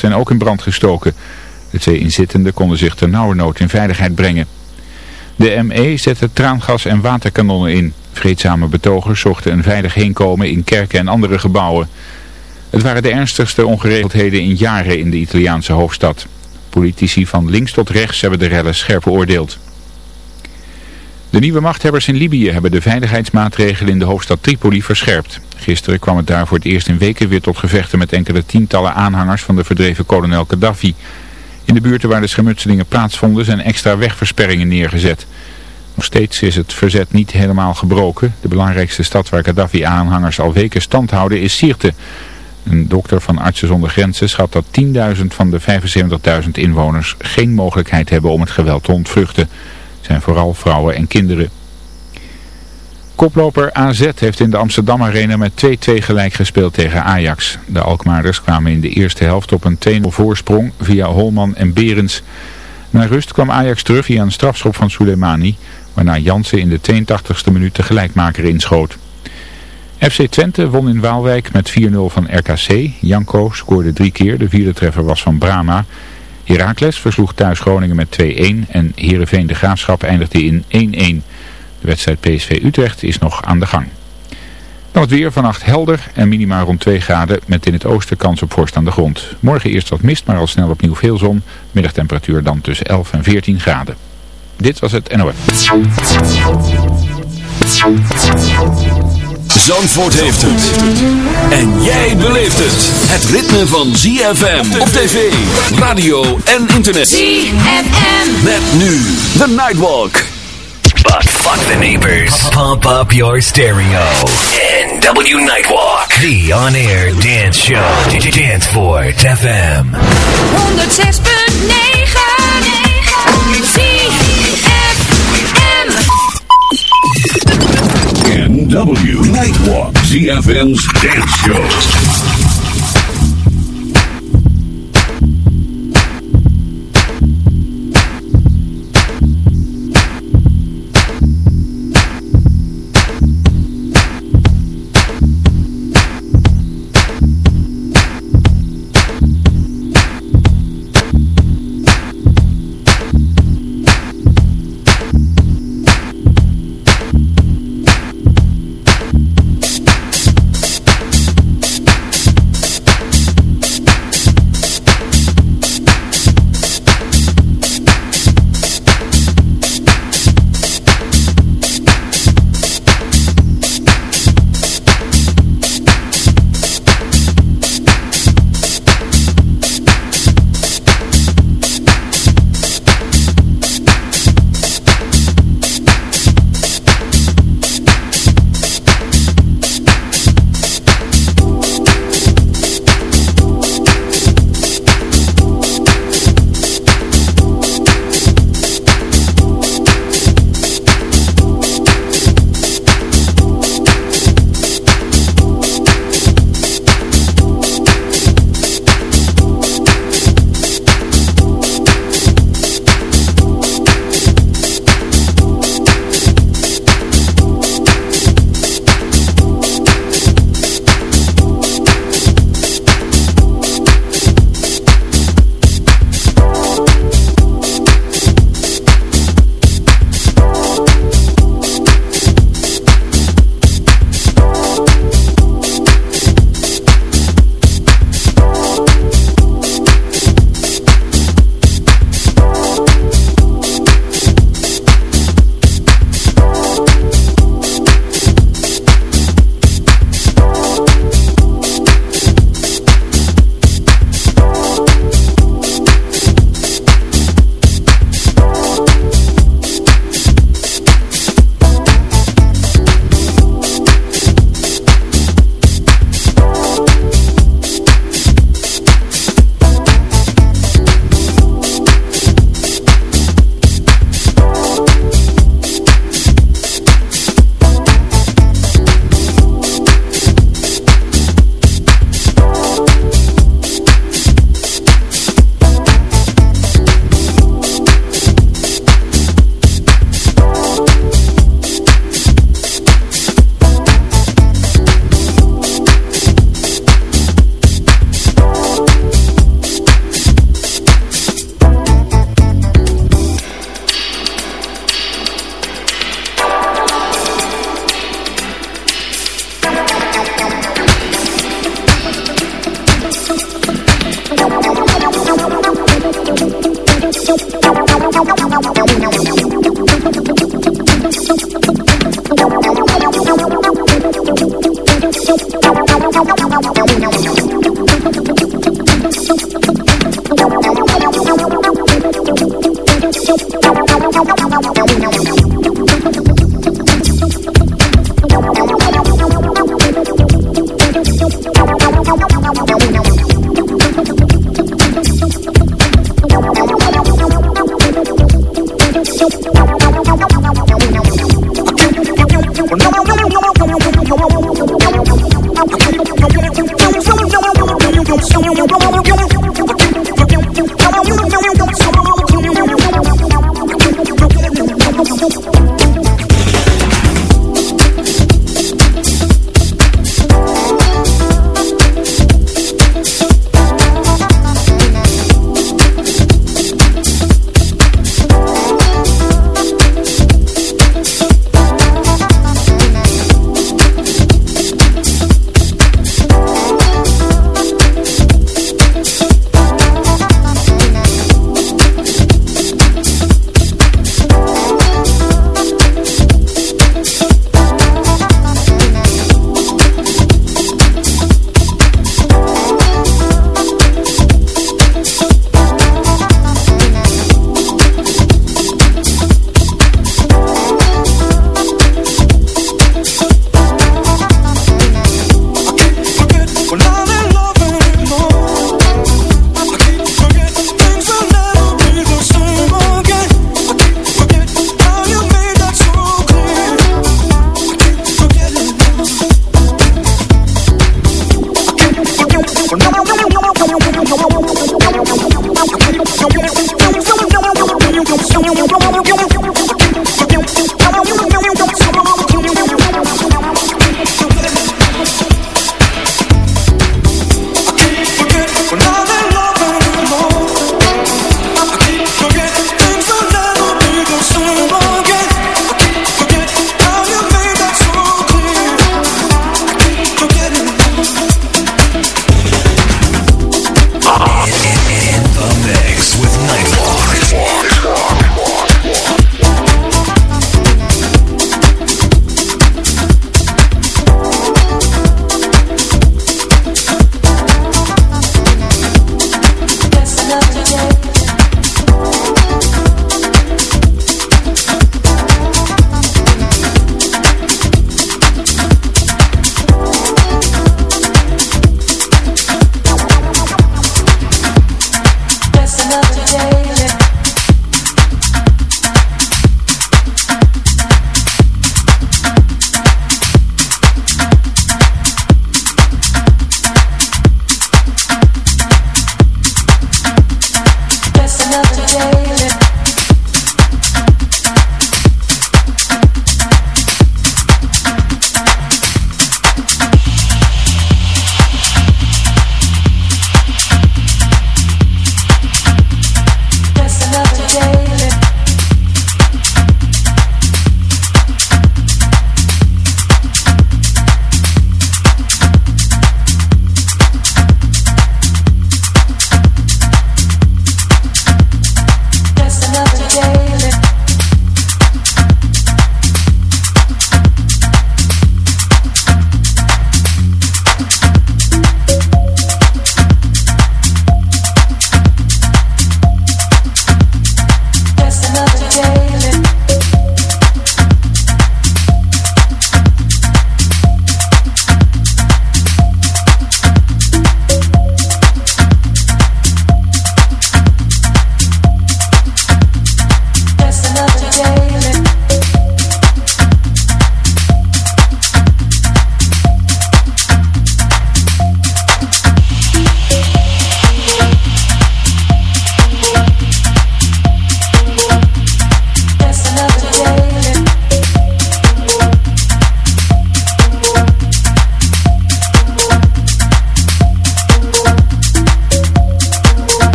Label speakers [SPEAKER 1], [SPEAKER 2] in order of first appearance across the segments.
[SPEAKER 1] zijn ook in brand gestoken. De twee inzittenden konden zich ter nood in veiligheid brengen. De ME zette traangas en waterkanonnen in. Vreedzame betogers zochten een veilig heenkomen in kerken en andere gebouwen. Het waren de ernstigste ongeregeldheden in jaren in de Italiaanse hoofdstad. Politici van links tot rechts hebben de rellen scherp beoordeeld. De nieuwe machthebbers in Libië hebben de veiligheidsmaatregelen in de hoofdstad Tripoli verscherpt. Gisteren kwam het daar voor het eerst in weken weer tot gevechten met enkele tientallen aanhangers van de verdreven kolonel Gaddafi. In de buurten waar de schermutselingen plaatsvonden zijn extra wegversperringen neergezet. Nog steeds is het verzet niet helemaal gebroken. De belangrijkste stad waar Gaddafi-aanhangers al weken stand houden is Sirte. Een dokter van Artsen zonder Grenzen schat dat 10.000 van de 75.000 inwoners geen mogelijkheid hebben om het geweld te ontvluchten. Zijn vooral vrouwen en kinderen. Koploper AZ heeft in de Amsterdam Arena met 2-2 gelijk gespeeld tegen Ajax. De Alkmaarders kwamen in de eerste helft op een 2-0 voorsprong via Holman en Berens. Na rust kwam Ajax terug via een strafschop van Soleimani, waarna Jansen in de 82e minuut de gelijkmaker inschoot. FC Twente won in Waalwijk met 4-0 van RKC. Janko scoorde drie keer, de vierde treffer was van Brama. Heracles versloeg thuis Groningen met 2-1 en Heerenveen de Graafschap eindigde in 1-1. De wedstrijd PSV Utrecht is nog aan de gang. Dan het weer vannacht helder en minimaal rond 2 graden met in het oosten kans op vorst aan de grond. Morgen eerst wat mist, maar al snel opnieuw veel zon. Middagtemperatuur dan tussen 11 en 14 graden. Dit was het NOS.
[SPEAKER 2] Zandvoort heeft het. En jij beleeft het. Het ritme van ZFM op tv, radio en internet.
[SPEAKER 3] ZFM.
[SPEAKER 2] Met nu de Nightwalk.
[SPEAKER 4] But fuck the neighbors. Pump up your stereo. NW Nightwalk. The on-air dance show. Danceport FM.
[SPEAKER 3] 106.9 ZFM.
[SPEAKER 2] NW Nightwalk. ZFM's dance show.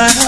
[SPEAKER 5] I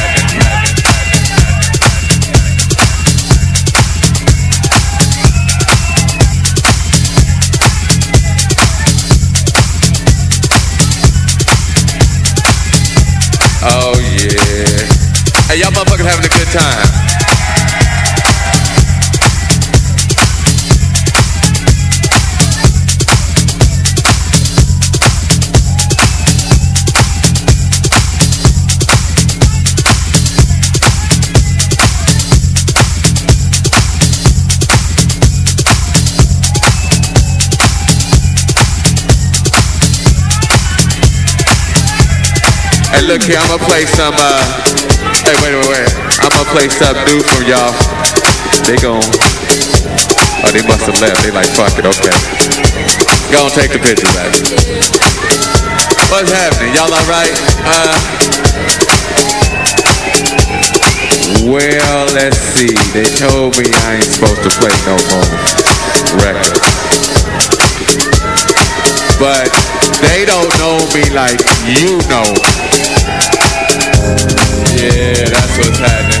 [SPEAKER 5] Time. Hey, look here, I'm gonna play some, uh, hey, wait, wait, wait. Gonna play something from y'all. They gon' oh, they must have left. They like, fuck it, okay. Go on, take the picture back. What's happening? Y'all alright? Uh, well, let's see. They told me I ain't supposed to play no more records. But they don't know me like you know. Yeah, that's what's happening.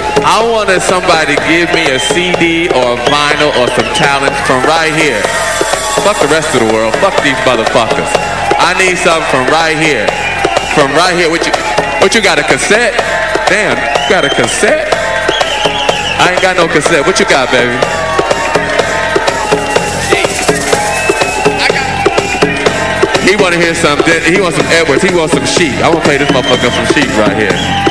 [SPEAKER 5] I wanted somebody to give me a CD or a vinyl or some talent from right here. Fuck the rest of the world. Fuck these motherfuckers. I need something from right here. From right here. What you what you got a cassette? Damn, you got a cassette? I ain't got no cassette. What you got, baby? He wanna hear some he wants some Edwards, he wants some sheep. I wanna play this motherfucker some sheep right here.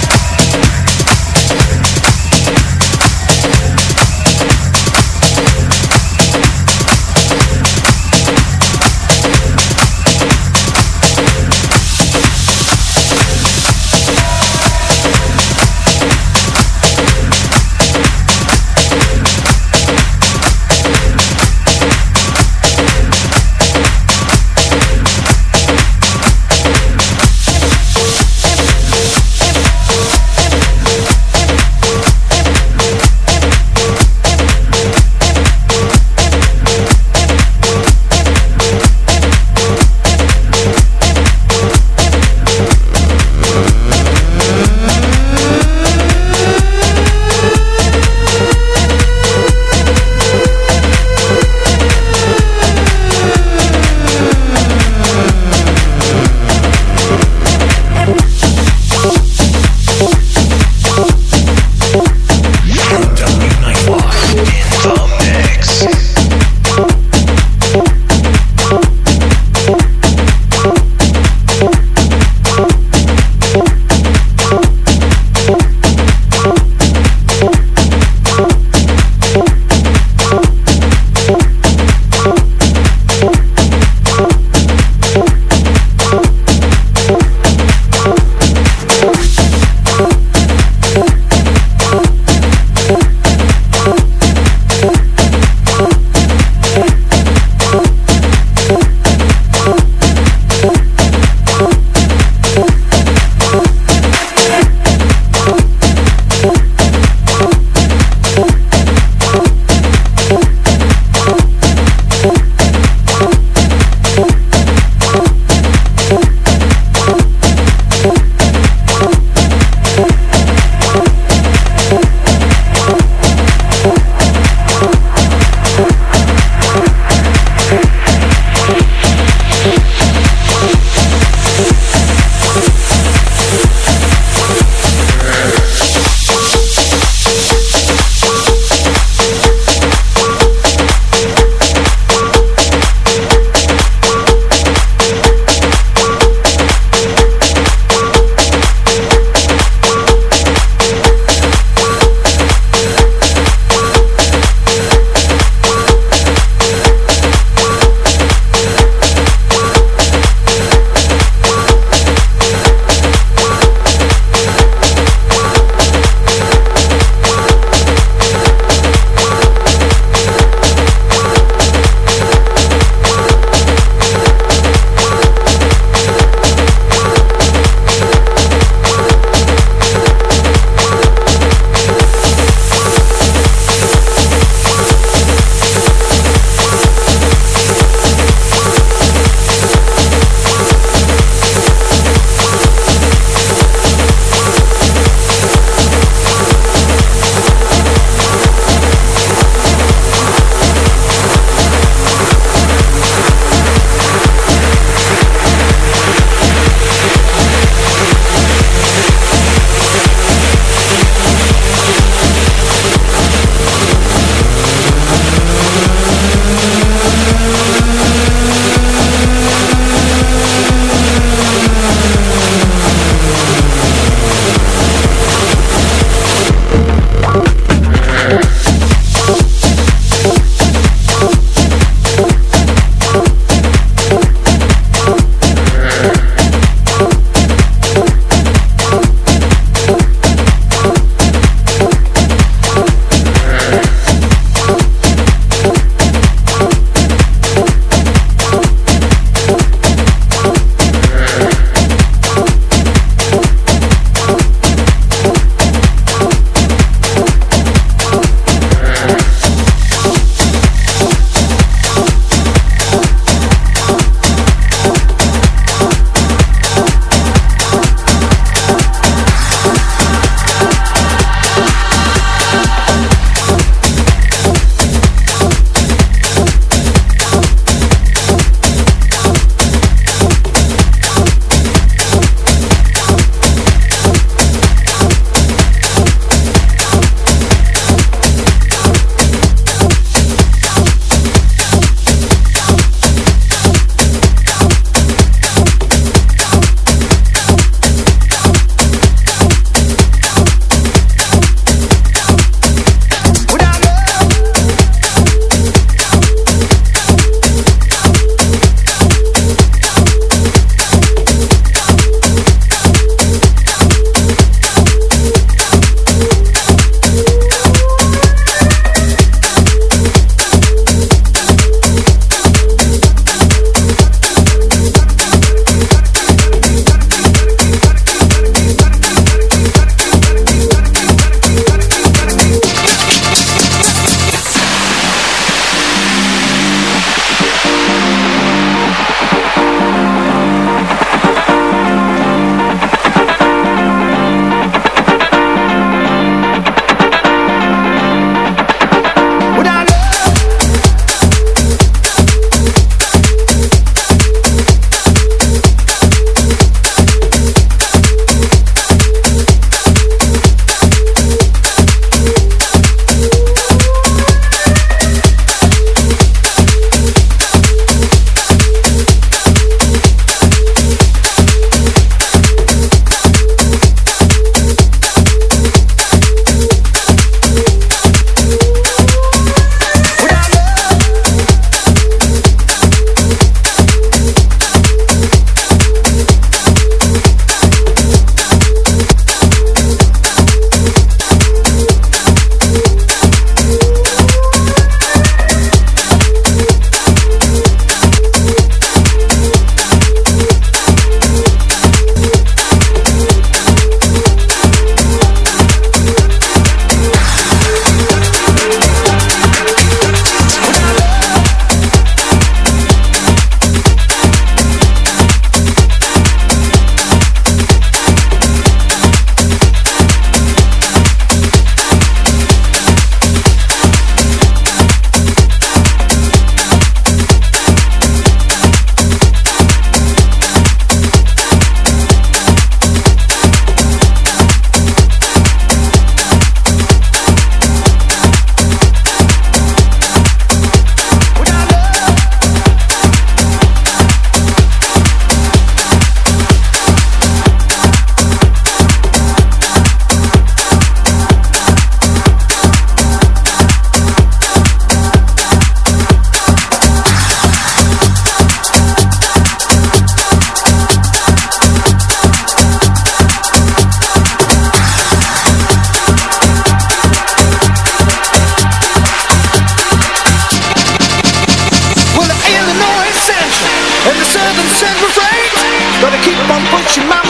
[SPEAKER 6] Question my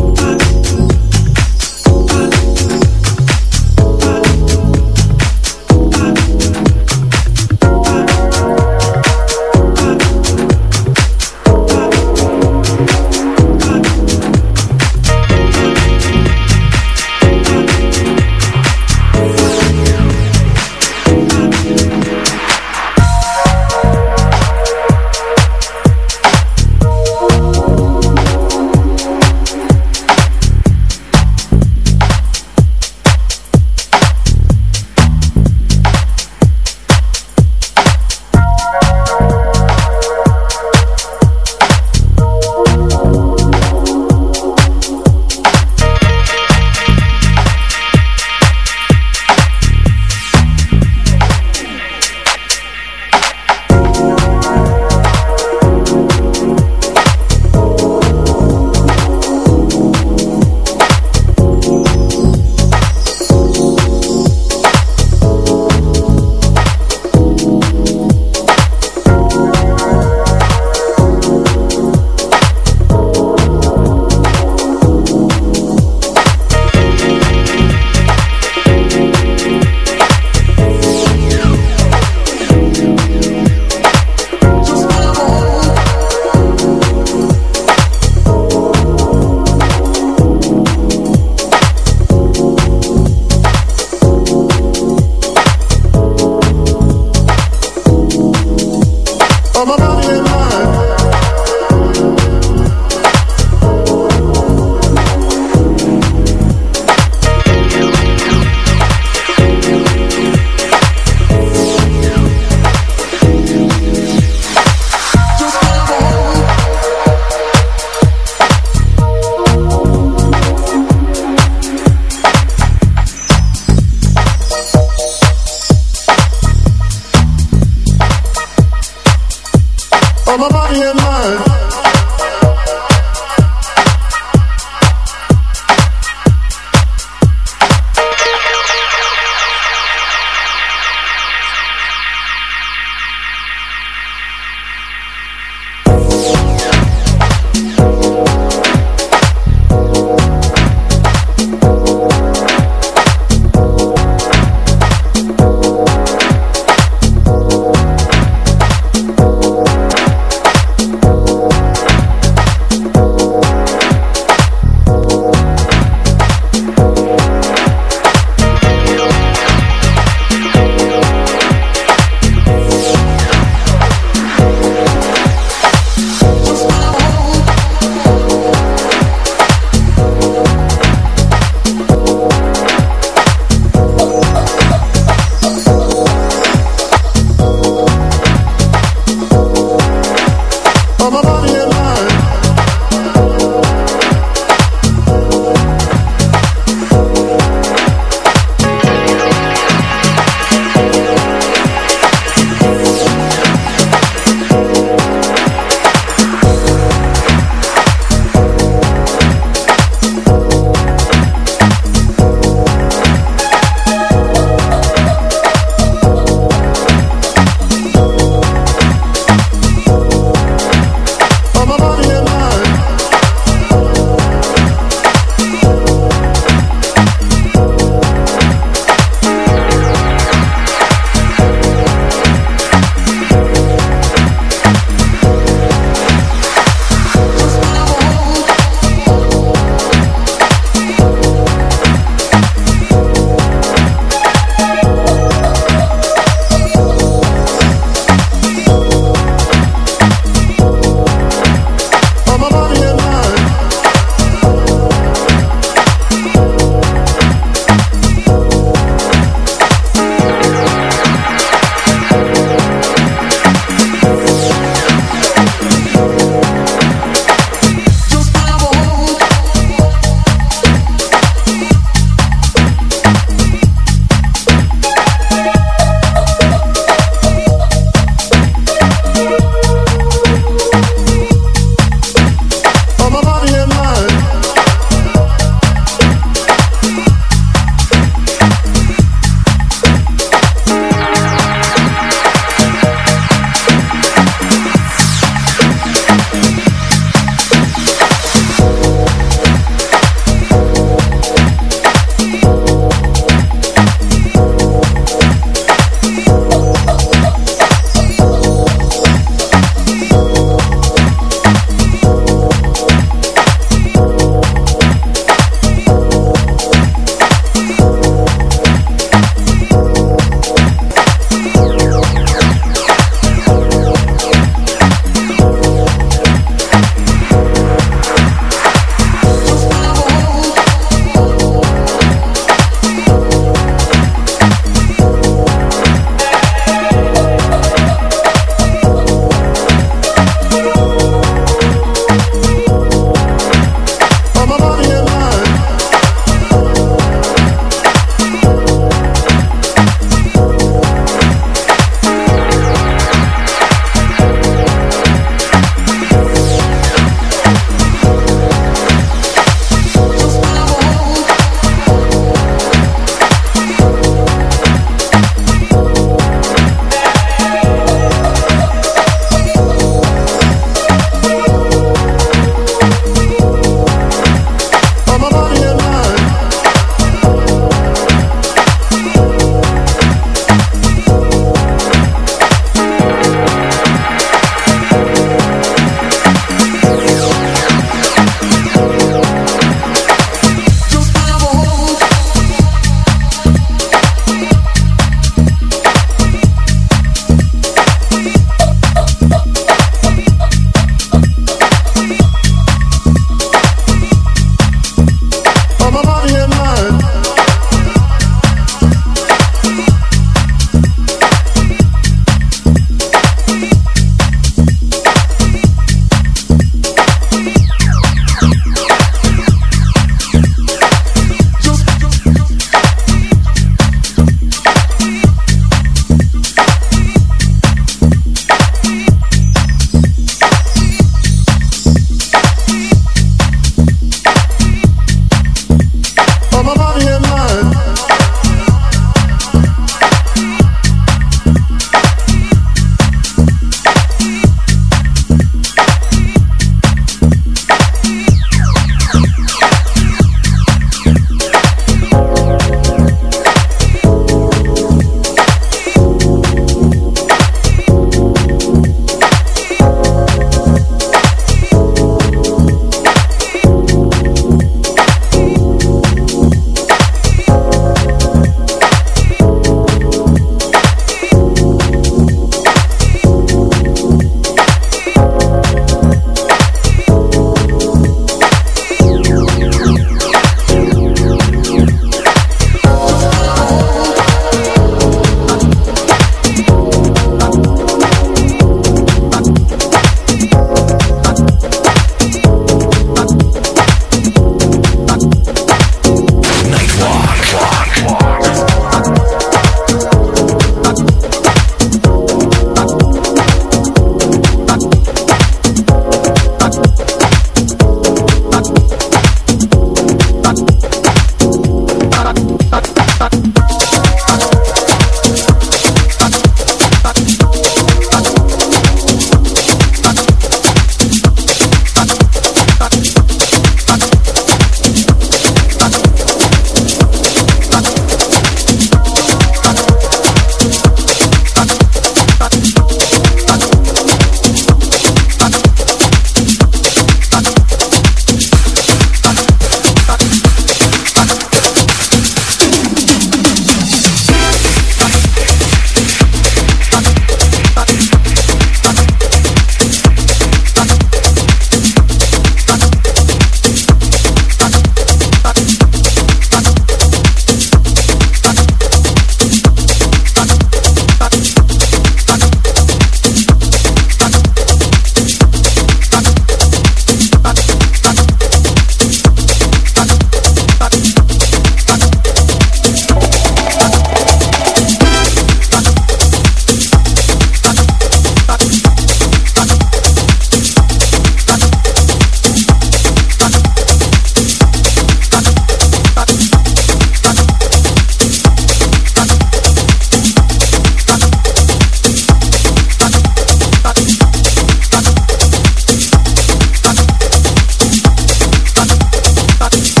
[SPEAKER 2] Bitch,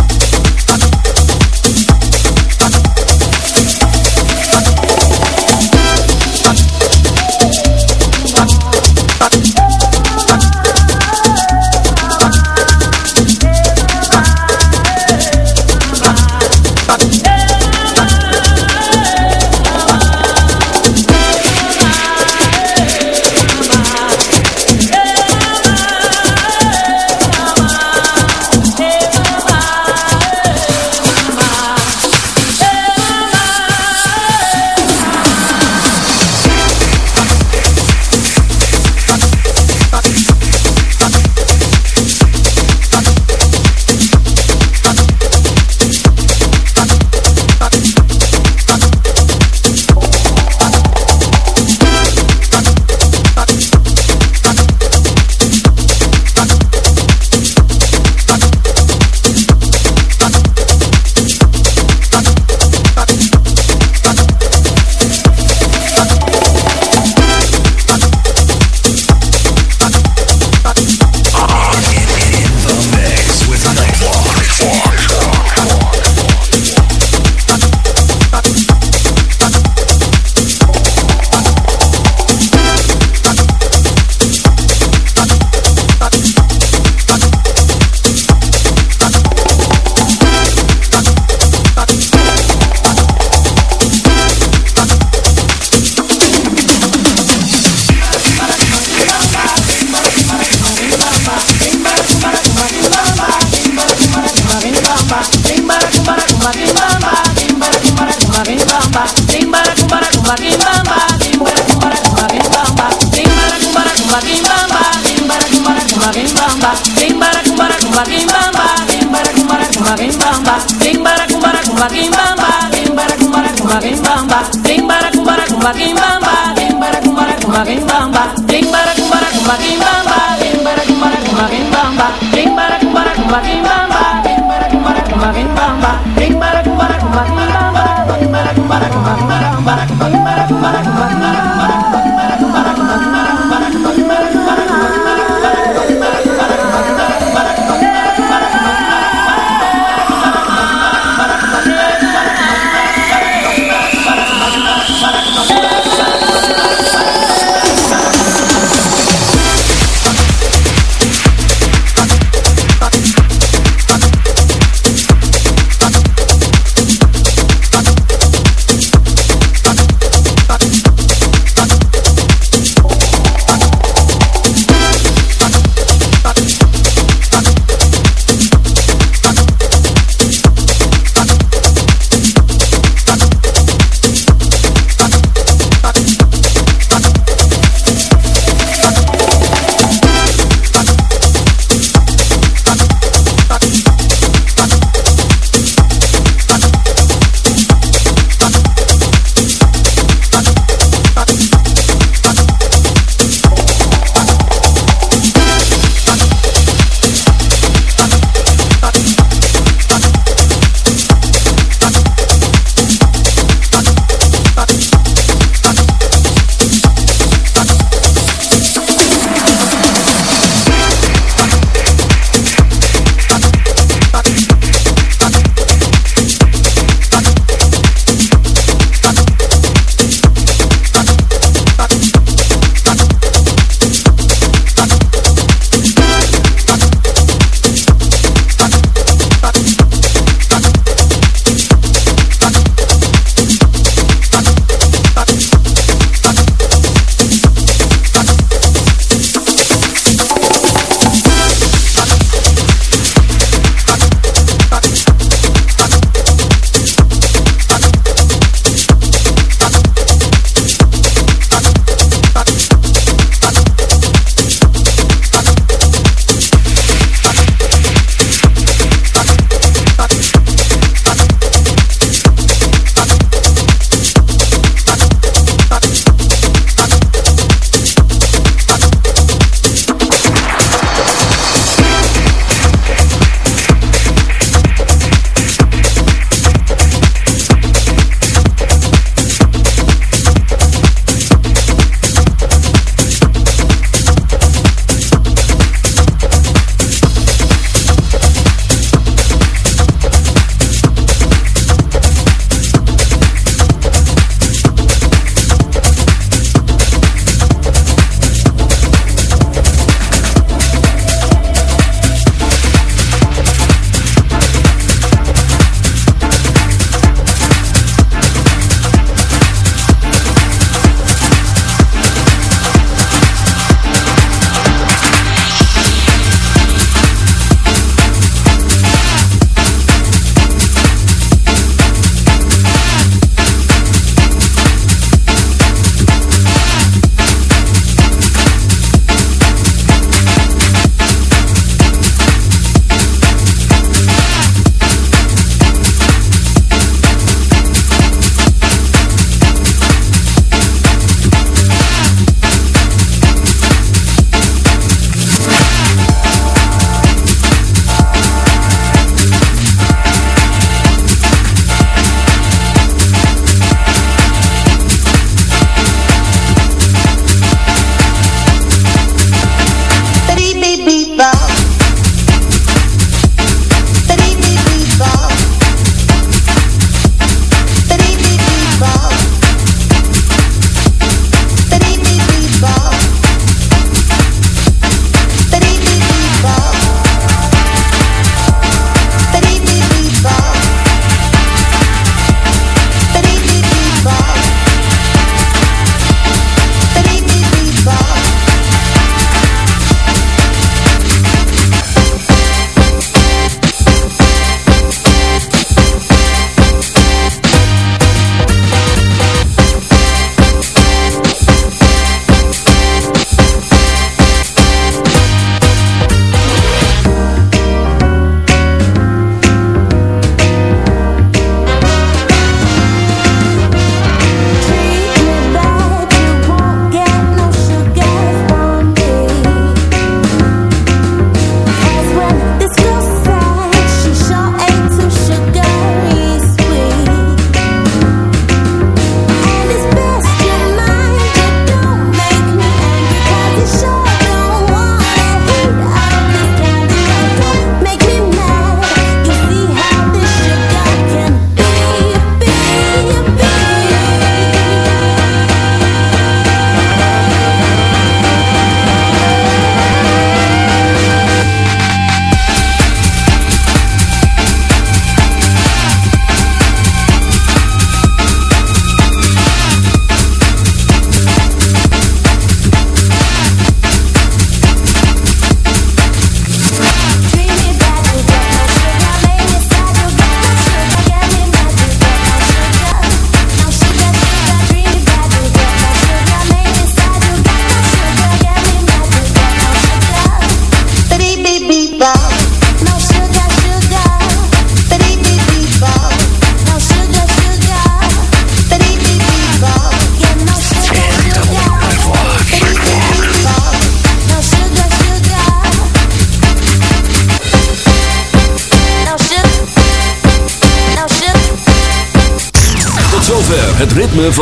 [SPEAKER 2] Marie.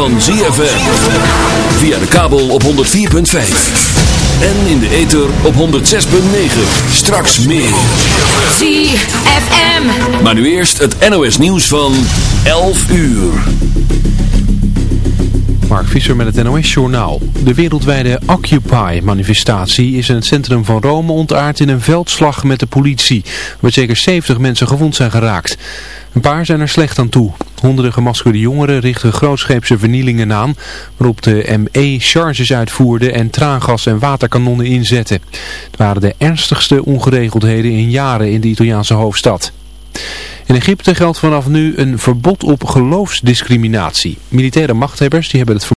[SPEAKER 2] Van ZFM. Via de kabel op 104.5. En in de ether op 106.9. Straks meer.
[SPEAKER 3] ZFM.
[SPEAKER 2] Maar nu eerst het NOS nieuws van 11 uur.
[SPEAKER 7] Mark Visser met het NOS-journaal. De wereldwijde Occupy-manifestatie is in het centrum van Rome ontaard in een veldslag met de politie, waar zeker 70 mensen gewond zijn geraakt. Een paar zijn er slecht aan toe. Honderden gemaskerde jongeren richten grootscheepse vernielingen aan, waarop de ME charges uitvoerde en traangas en waterkanonnen inzette. Het waren de ernstigste ongeregeldheden in jaren in de Italiaanse hoofdstad. In Egypte geldt vanaf nu een verbod op geloofsdiscriminatie. Militaire machthebbers die hebben het